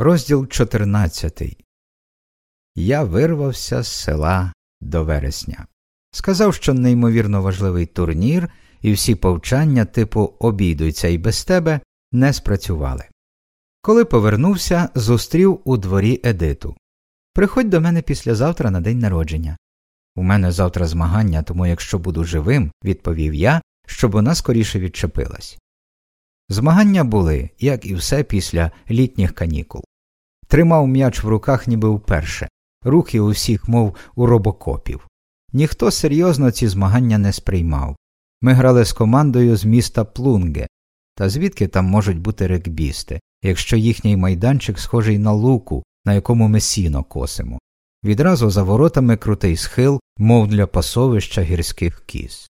Розділ 14 Я вирвався з села до вересня. Сказав, що неймовірно важливий турнір і всі повчання типу обійдуться і без тебе не спрацювали. Коли повернувся, зустрів у дворі Едиту. Приходь до мене післязавтра на день народження. У мене завтра змагання, тому якщо буду живим, відповів я, щоб вона скоріше відчепилась. Змагання були, як і все після літніх канікул. Тримав м'яч в руках ніби вперше, рухи у всіх, мов у робокопів. Ніхто серйозно ці змагання не сприймав. Ми грали з командою з міста Плунге, та звідки там можуть бути рекбісти, якщо їхній майданчик схожий на луку, на якому ми сіно косимо. Відразу за воротами крутий схил, мов для пасовища гірських кіз.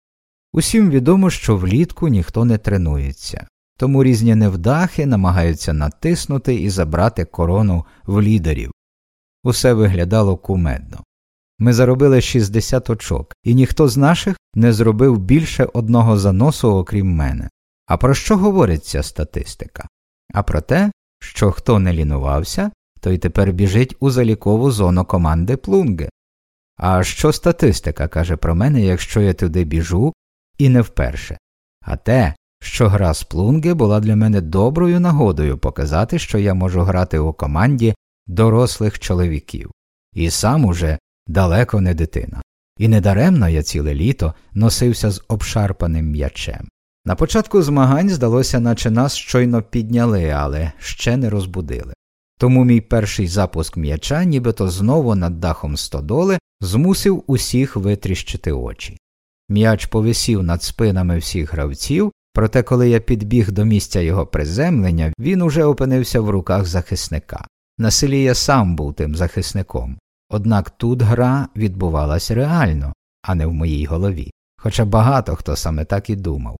Усім відомо, що влітку ніхто не тренується тому різні невдахи намагаються натиснути і забрати корону в лідерів. Усе виглядало кумедно. Ми заробили 60 очок, і ніхто з наших не зробив більше одного заносу, окрім мене. А про що говорить ця статистика? А про те, що хто не лінувався, той тепер біжить у залікову зону команди Плунге. А що статистика каже про мене, якщо я туди біжу і не вперше? А те, що гра з плунге була для мене доброю нагодою показати, що я можу грати у команді дорослих чоловіків, і сам уже далеко не дитина. І недаремно я ціле літо носився з обшарпаним м'ячем. На початку змагань здалося, наче нас щойно підняли, але ще не розбудили. Тому мій перший запуск м'яча, нібито знову над дахом стодоли, змусив усіх витріщити очі. М'яч повисів над спинами всіх гравців, Проте, коли я підбіг до місця його приземлення, він уже опинився в руках захисника. На селі я сам був тим захисником, однак тут гра відбувалася реально, а не в моїй голові, хоча багато хто саме так і думав.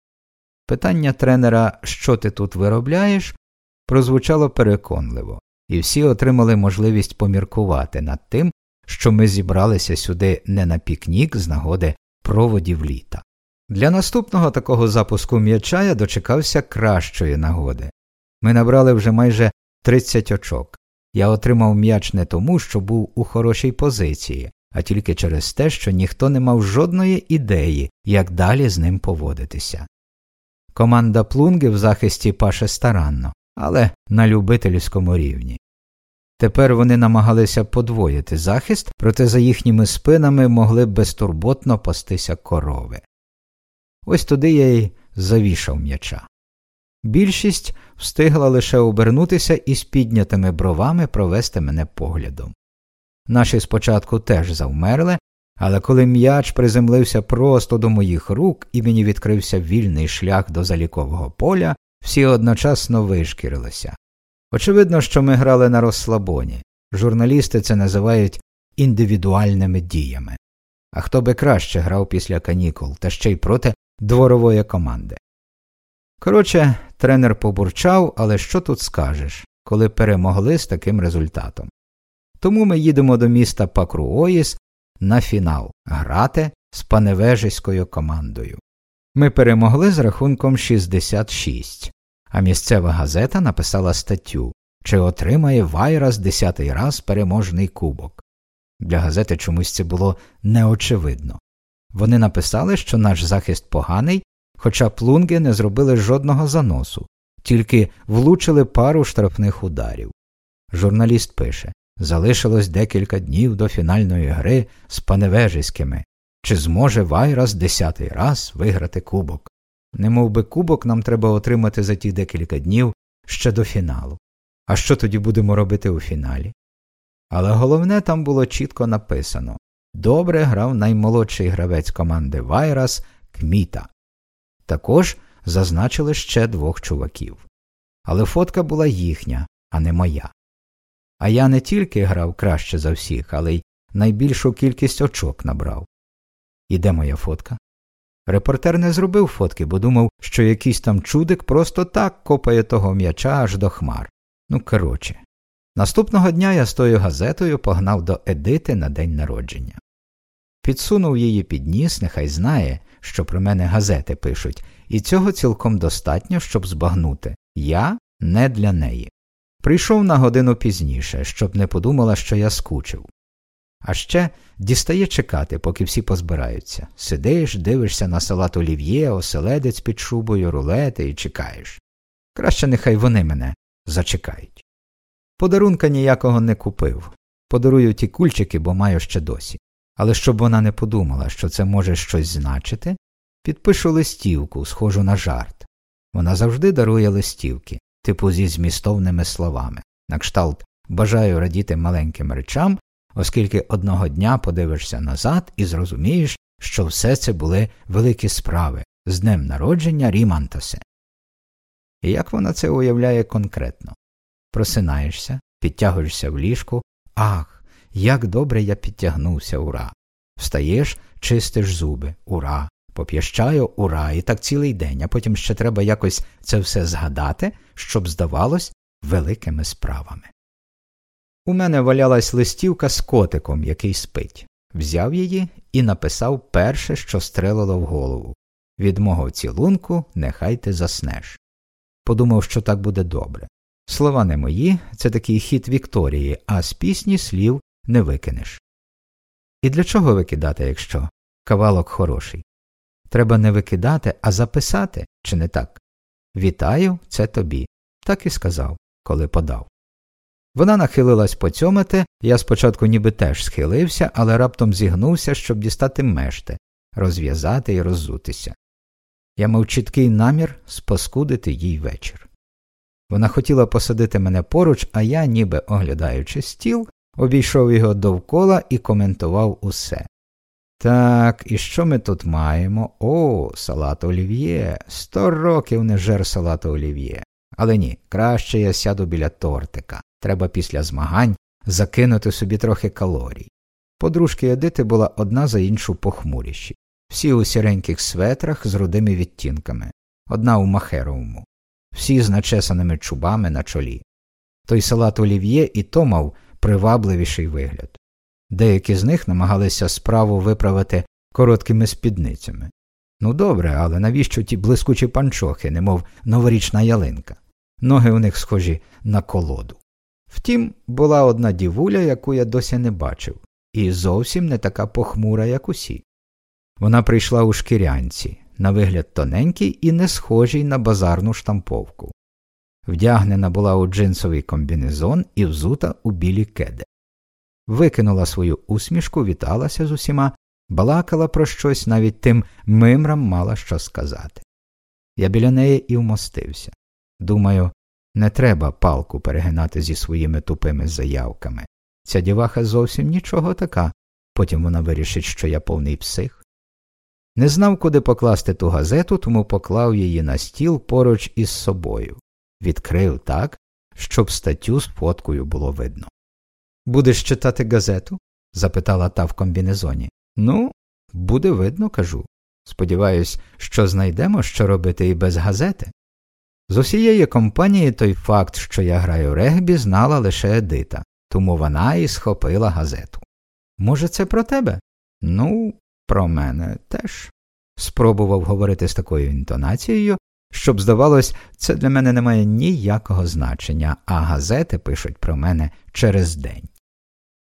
Питання тренера, що ти тут виробляєш, прозвучало переконливо, і всі отримали можливість поміркувати над тим, що ми зібралися сюди не на пікнік з нагоди проводів літа. Для наступного такого запуску м'яча я дочекався кращої нагоди. Ми набрали вже майже 30 очок. Я отримав м'яч не тому, що був у хорошій позиції, а тільки через те, що ніхто не мав жодної ідеї, як далі з ним поводитися. Команда плунги в захисті паше старанно, але на любительському рівні. Тепер вони намагалися подвоїти захист, проте за їхніми спинами могли безтурботно пастися корови. Ось туди я й завішав м'яча. Більшість встигла лише обернутися і з піднятими бровами провести мене поглядом. Наші спочатку теж завмерли, але коли м'яч приземлився просто до моїх рук і мені відкрився вільний шлях до залікового поля, всі одночасно вишкірилися. Очевидно, що ми грали на розслабоні. Журналісти це називають індивідуальними діями. А хто би краще грав після канікул, та ще й проти дворової команди. Коротше, тренер побурчав, але що тут скажеш, коли перемогли з таким результатом. Тому ми їдемо до міста Пакруоїс на фінал грати з паневежиською командою. Ми перемогли з рахунком 66, а місцева газета написала статтю чи отримає Вайрас десятий раз переможний кубок. Для газети чомусь це було неочевидно. Вони написали, що наш захист поганий, хоча плунги не зробили жодного заносу, тільки влучили пару штрафних ударів. Журналіст пише залишилось декілька днів до фінальної гри з паневежиськими. Чи зможе Вайрас десятий раз виграти кубок? Не би кубок нам треба отримати за ті декілька днів ще до фіналу. А що тоді будемо робити у фіналі? Але головне там було чітко написано добре грав наймолодший гравець команди Вайрас Кміта. Також зазначили ще двох чуваків. Але фотка була їхня, а не моя. А я не тільки грав краще за всіх, але й найбільшу кількість очок набрав. І де моя фотка? Репортер не зробив фотки, бо думав, що якийсь там чудик просто так копає того м'яча аж до хмар. Ну, коротше. Наступного дня я з тою газетою погнав до Едити на день народження. Підсунув її під ніс, нехай знає, що про мене газети пишуть, і цього цілком достатньо, щоб збагнути я не для неї. Прийшов на годину пізніше, щоб не подумала, що я скучив. А ще дістає чекати, поки всі позбираються. Сидиш, дивишся на салат олів'є, оселедець під шубою, рулети і чекаєш. Краще нехай вони мене зачекають. Подарунка ніякого не купив. Подарую ті кульчики, бо маю ще досі. Але щоб вона не подумала, що це може щось значити, підпишу листівку, схожу на жарт. Вона завжди дарує листівки, типу зі змістовними словами, на кшталт бажаю радіти маленьким речам, оскільки одного дня подивишся назад і зрозумієш, що все це були великі справи з днем народження Рімантасе. І як вона це уявляє конкретно? Просинаєшся, підтягуєшся в ліжку, ах, як добре я підтягнувся, ура. Встаєш, чистиш зуби, ура, поп'єш чаю, ура, і так цілий день, а потім ще треба якось це все згадати, щоб здавалось великими справами. У мене валялась листівка з котиком, який спить. Взяв її і написав перше, що стрелило в голову від мого цілунку, нехай ти заснеш. Подумав, що так буде добре. Слова не мої, це такий хід Вікторії, а з пісні слів не викинеш. І для чого викидати, якщо кавалок хороший? Треба не викидати, а записати, чи не так? Вітаю, це тобі. Так і сказав, коли подав. Вона нахилилась поцьомити, я спочатку ніби теж схилився, але раптом зігнувся, щоб дістати мешти, розв'язати і роззутися. Я мав чіткий намір споскудити їй вечір. Вона хотіла посадити мене поруч, а я, ніби оглядаючи стіл, обійшов його довкола і коментував усе. Так, і що ми тут маємо? О, салат олів'є. Сто років не жер салат олів'є. Але ні, краще я сяду біля тортика. Треба після змагань закинути собі трохи калорій. Подружки Едити була одна за іншу похмуріші, всі у сіреньких светрах з рудими відтінками, одна у махеровому, всі з начесаними чубами на чолі. Той салат олів'є і то мав привабливіший вигляд. Деякі з них намагалися справу виправити короткими спідницями. Ну добре, але навіщо ті блискучі панчохи, немов новорічна ялинка? Ноги у них схожі на колоду. Втім, була одна дівуля, яку я досі не бачив, і зовсім не така похмура, як усі. Вона прийшла у шкірянці, на вигляд тоненький і не схожий на базарну штамповку. Вдягнена була у джинсовий комбінезон і взута у білі кеди. Викинула свою усмішку, віталася з усіма, балакала про щось, навіть тим мимрам мала що сказати. Я біля неї і вмостився. Думаю, не треба палку перегинати зі своїми тупими заявками. Ця діваха зовсім нічого така, потім вона вирішить, що я повний псих. Не знав, куди покласти ту газету, тому поклав її на стіл поруч із собою, відкрив так, щоб статтю з фоткою було видно. Будеш читати газету? запитала та в комбінезоні. Ну, буде видно, кажу. Сподіваюсь, що знайдемо, що робити і без газети. З усієї компанії той факт, що я граю регбі, знала лише Едита, тому вона і схопила газету. Може, це про тебе? Ну, про мене теж. Спробував говорити з такою інтонацією, щоб, здавалось, це для мене не має ніякого значення, а газети пишуть про мене через день.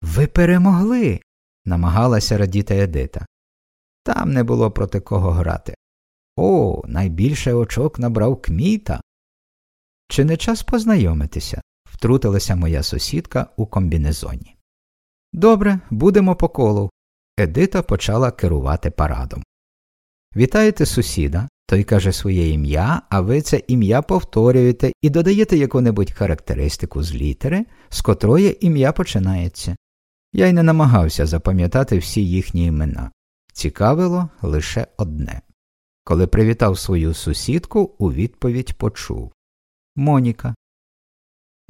Ви перемогли, намагалася радіти Едита. Там не було проти кого грати. О, найбільше очок набрав кміта. Чи не час познайомитися? втрутилася моя сусідка у комбінезоні. Добре, будемо по колу. Едита почала керувати парадом. Вітаєте сусіда, той каже своє ім'я, а ви це ім'я повторюєте і додаєте яку-небудь характеристику з літери, з котрої ім'я починається. Я й не намагався запам'ятати всі їхні імена. Цікавило лише одне. Коли привітав свою сусідку, у відповідь почув Моніка.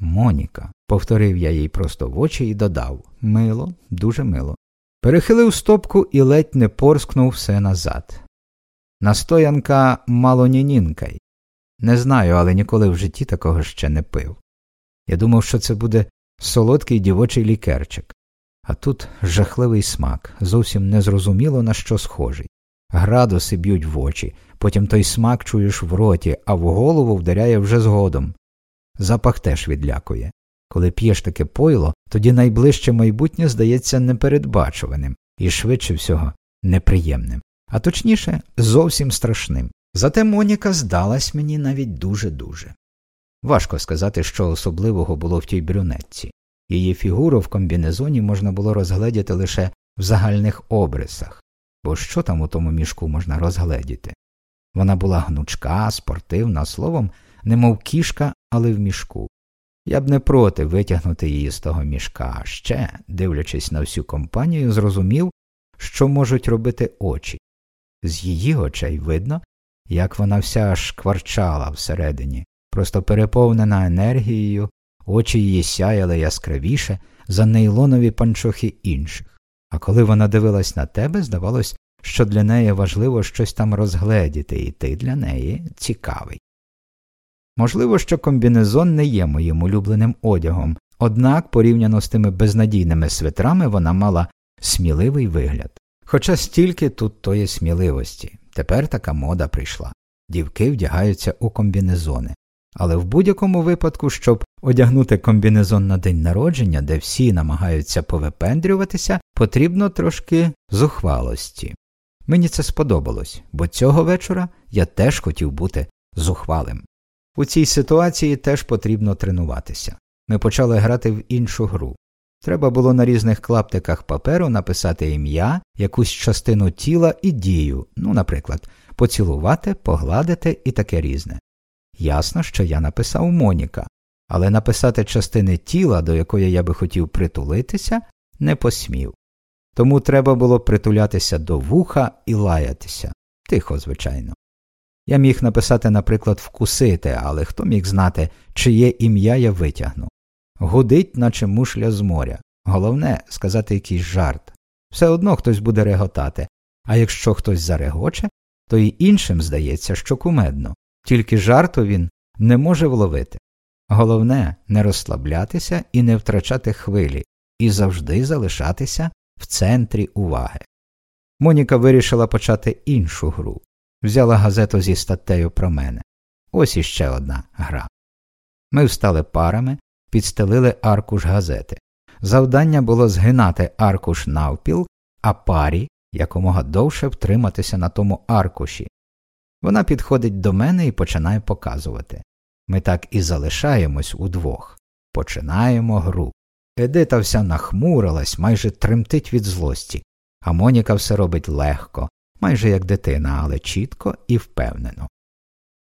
Моніка. повторив я їй просто в очі і додав Мило, дуже мило. Перехилив стопку і ледь не порскнув все назад. Настоянка малонінінкай. Не знаю, але ніколи в житті такого ще не пив. Я думав, що це буде солодкий дівочий лікерчик. А тут жахливий смак, зовсім незрозуміло на що схожий. Градуси б'ють в очі, потім той смак чуєш в роті, а в голову вдаряє вже згодом. Запах теж відлякує. Коли п'єш таке пойло, тоді найближче майбутнє здається непередбачуваним і швидше всього неприємним, а точніше, зовсім страшним. Зате Моніка здалась мені навіть дуже дуже. Важко сказати, що особливого було в тій брюнетці. Її фігуру в комбінезоні можна було розгледіти лише в загальних обрисах, бо що там у тому мішку можна розгледіти? Вона була гнучка, спортивна, словом, немов кішка, але в мішку. Я б не проти витягнути її з того мішка, ще, дивлячись на всю компанію, зрозумів, що можуть робити очі. З її очей видно, як вона вся аж кварчала всередині, просто переповнена енергією, очі її сяяли яскравіше за нейлонові панчохи інших. А коли вона дивилась на тебе, здавалось, що для неї важливо щось там розгледіти, і ти для неї цікавий. Можливо, що комбінезон не є моїм улюбленим одягом, однак, порівняно з тими безнадійними свитрами, вона мала сміливий вигляд. Хоча стільки тут тої сміливості, тепер така мода прийшла. Дівки вдягаються у комбінезони. Але в будь-якому випадку, щоб одягнути комбінезон на день народження, де всі намагаються повипендрюватися, потрібно трошки зухвалості. Мені це сподобалось, бо цього вечора я теж хотів бути зухвалим. У цій ситуації теж потрібно тренуватися. Ми почали грати в іншу гру. Треба було на різних клаптиках паперу написати ім'я, якусь частину тіла і дію, ну, наприклад, поцілувати, погладити і таке різне. Ясно, що я написав Моніка, але написати частини тіла, до якої я би хотів притулитися, не посмів. Тому треба було притулятися до вуха і лаятися тихо, звичайно. Я міг написати, наприклад, вкусити, але хто міг знати, чиє ім'я я витягну. Гудить, наче мушля з моря. Головне сказати якийсь жарт. Все одно хтось буде реготати, а якщо хтось зарегоче, то й іншим здається, що кумедно, тільки жарту він не може вловити. Головне не розслаблятися і не втрачати хвилі, і завжди залишатися в центрі уваги. Моніка вирішила почати іншу гру взяла газету зі статтею про мене. Ось іще одна гра. Ми встали парами, підстелили аркуш газети. Завдання було згинати аркуш навпіл, а парі якомога довше втриматися на тому аркуші. Вона підходить до мене і починає показувати. Ми так і залишаємось удвох. Починаємо гру. Едита вся нахмурилась, майже тремтить від злості, а Моніка все робить легко, майже як дитина, але чітко і впевнено.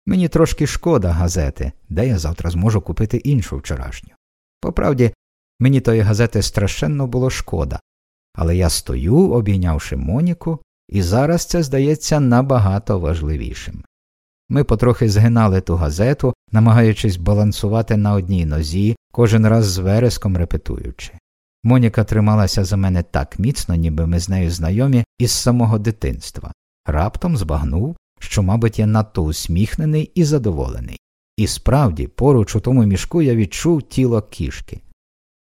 Мені трошки шкода газети, де я завтра зможу купити іншу вчорашню. Поправді, мені тої газети страшенно було шкода, але я стою, обійнявши Моніку, і зараз це здається набагато важливішим. Ми потрохи згинали ту газету, намагаючись балансувати на одній нозі, кожен раз з вереском репетуючи. Моніка трималася за мене так міцно, ніби ми з нею знайомі із самого дитинства. Раптом збагнув, що, мабуть, я надто усміхнений і задоволений. І справді, поруч у тому мішку я відчув тіло кішки.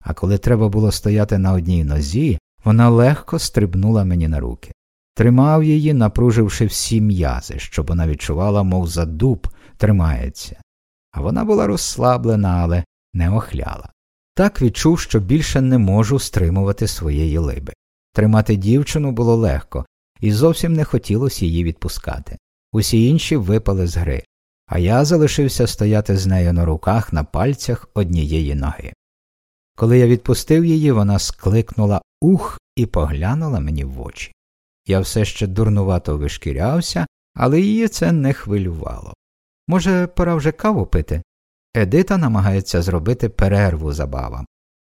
А коли треба було стояти на одній нозі, вона легко стрибнула мені на руки. Тримав її, напруживши всі м'язи, щоб вона відчувала, мов за дуб тримається. А вона була розслаблена, але не охляла. Так відчув, що більше не можу стримувати своєї либи. Тримати дівчину було легко, і зовсім не хотілося її відпускати. Усі інші випали з гри, а я залишився стояти з нею на руках на пальцях однієї ноги. Коли я відпустив її, вона скликнула ух і поглянула мені в очі. Я все ще дурнувато вишкірявся, але її це не хвилювало. Може, пора вже каву пити? Едита намагається зробити перерву забавам.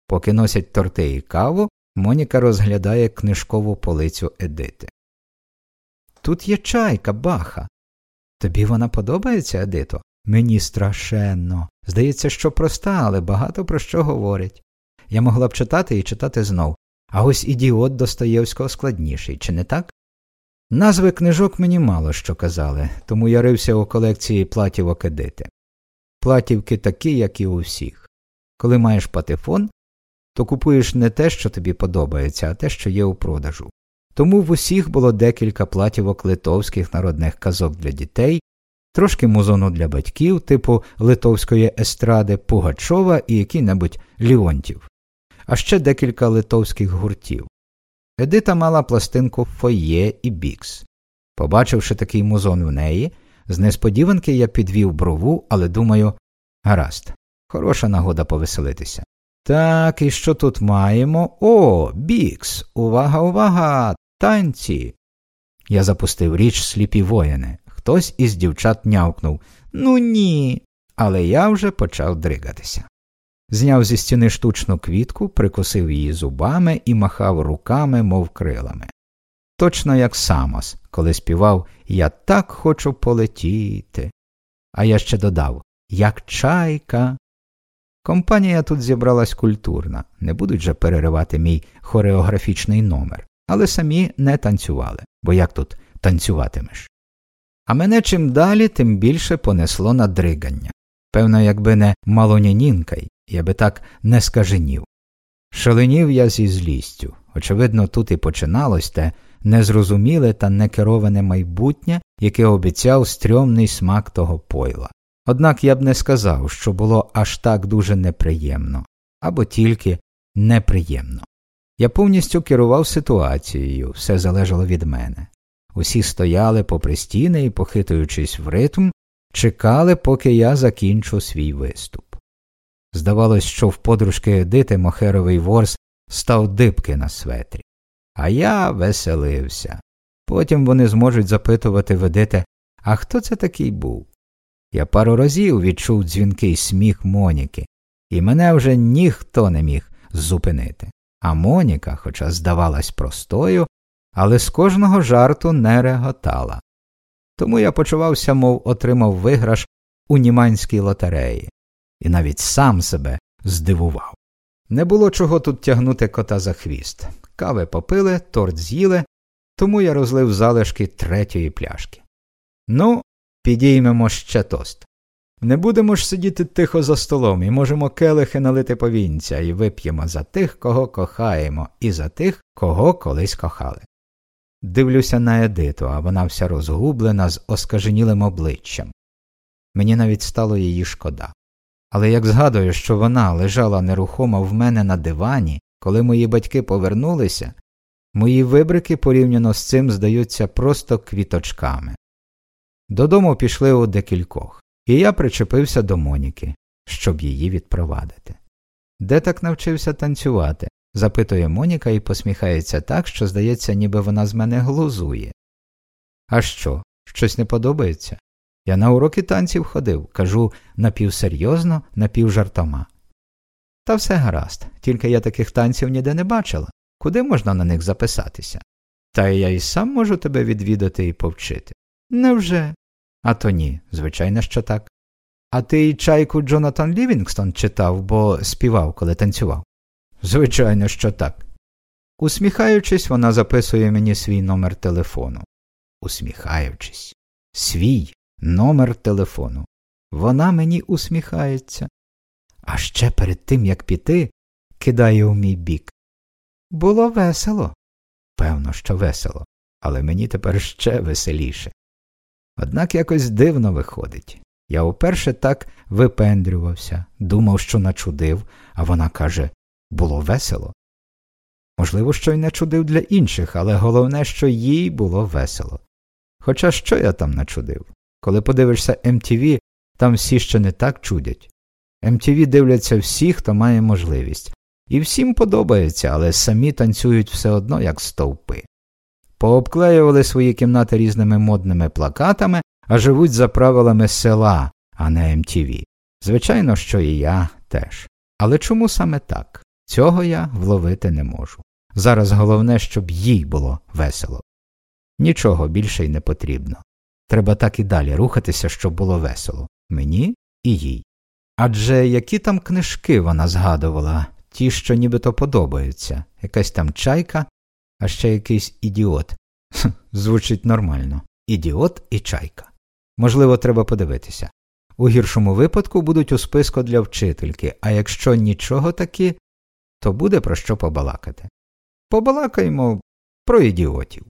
Поки носять торти і каву, Моніка розглядає книжкову полицю Едити. Тут є чайка, баха. Тобі вона подобається, Едито? Мені страшенно. Здається, що проста, але багато про що говорить. Я могла б читати і читати знов, а ось ідіот Достоєвського складніший, чи не так? Назви книжок мені мало що казали, тому я рився у колекції платівок Едити. Платівки такі, як і у всіх. Коли маєш патефон, то купуєш не те, що тобі подобається, а те, що є у продажу. Тому в усіх було декілька платівок литовських народних казок для дітей, трошки музону для батьків, типу литовської естради Пугачова і який-небудь Ліонтів, а ще декілька литовських гуртів. Едита мала пластинку Фоє і Бікс. Побачивши такий музон в неї, з несподіванки я підвів брову, але думаю гаразд, хороша нагода повеселитися. Так, і що тут маємо? О, Бікс! Увага, увага! Танці! Я запустив річ сліпі воїни. Хтось із дівчат нявкнув Ну ні. Але я вже почав дригатися. Зняв зі стіни штучну квітку, прикусив її зубами і махав руками, мов крилами. Точно як Самос, коли співав Я так хочу полетіти. А я ще додав Як чайка. Компанія тут зібралась культурна, не будуть же переривати мій хореографічний номер, але самі не танцювали, бо як тут танцюватимеш. А мене чим далі, тим більше понесло на дригання. Певно, якби не малонянінкай, я би так не скаженів. Шаленів я зі злістю. Очевидно, тут і починалось те незрозуміле та некероване майбутнє, яке обіцяв стрьомний смак того пойла. Однак я б не сказав, що було аж так дуже неприємно, або тільки неприємно. Я повністю керував ситуацією, все залежало від мене. Усі стояли попри стіни і, похитуючись в ритм, чекали, поки я закінчу свій виступ. Здавалось, що в подружки Едити мохеровий ворс став дибки на светрі. А я веселився. Потім вони зможуть запитувати Ведите, а хто це такий був? Я пару разів відчув дзвінкий сміх Моніки, і мене вже ніхто не міг зупинити. А Моніка, хоча здавалась простою, але з кожного жарту не реготала. Тому я почувався, мов отримав виграш у німанській лотереї, і навіть сам себе здивував. Не було чого тут тягнути кота за хвіст. Кави попили, торт з'їли, тому я розлив залишки третьої пляшки. Ну, підіймемо ще тост. Не будемо ж сидіти тихо за столом і можемо келихи налити повінця і вип'ємо за тих, кого кохаємо, і за тих, кого колись кохали. Дивлюся на Едиту, а вона вся розгублена з оскаженілим обличчям. Мені навіть стало її шкода. Але як згадую, що вона лежала нерухомо в мене на дивані, коли мої батьки повернулися, мої вибрики порівняно з цим здаються просто квіточками. Додому пішли у декількох, і я причепився до Моніки, щоб її відпровадити. Де так навчився танцювати? запитує Моніка і посміхається так, що здається, ніби вона з мене глузує. А що, щось не подобається? Я на уроки танців ходив, кажу напівсерйозно, напівжартома. Та все гаразд, тільки я таких танців ніде не бачила. Куди можна на них записатися? Та я і сам можу тебе відвідати і повчити. Невже? А то ні, звичайно, що так. А ти чайку Джонатан Лівінгстон читав, бо співав, коли танцював. Звичайно, що так. Усміхаючись, вона записує мені свій номер телефону. Усміхаючись, свій номер телефону. Вона мені усміхається. А ще перед тим, як піти, кидає у мій бік. Було весело. Певно, що весело, але мені тепер ще веселіше. Однак якось дивно виходить. Я уперше так випендрювався, думав, що начудив, а вона каже було весело. Можливо, що й не чудив для інших, але головне, що їй було весело. Хоча що я там начудив? Коли подивишся MTV, там всі ще не так чудять. MTV дивляться всі, хто має можливість. І всім подобається, але самі танцюють все одно, як стовпи. Пообклеювали свої кімнати різними модними плакатами, а живуть за правилами села, а не MTV. Звичайно, що і я теж. Але чому саме так? Цього я вловити не можу. Зараз головне, щоб їй було весело. Нічого більше й не потрібно. Треба так і далі рухатися, щоб було весело мені і їй. Адже які там книжки вона згадувала, ті, що нібито подобаються, якась там чайка, а ще якийсь ідіот. звучить нормально ідіот і чайка. Можливо, треба подивитися. У гіршому випадку будуть у списку для вчительки, а якщо нічого таки, то буде про що побалакати. Побалакаємо про ідіотів.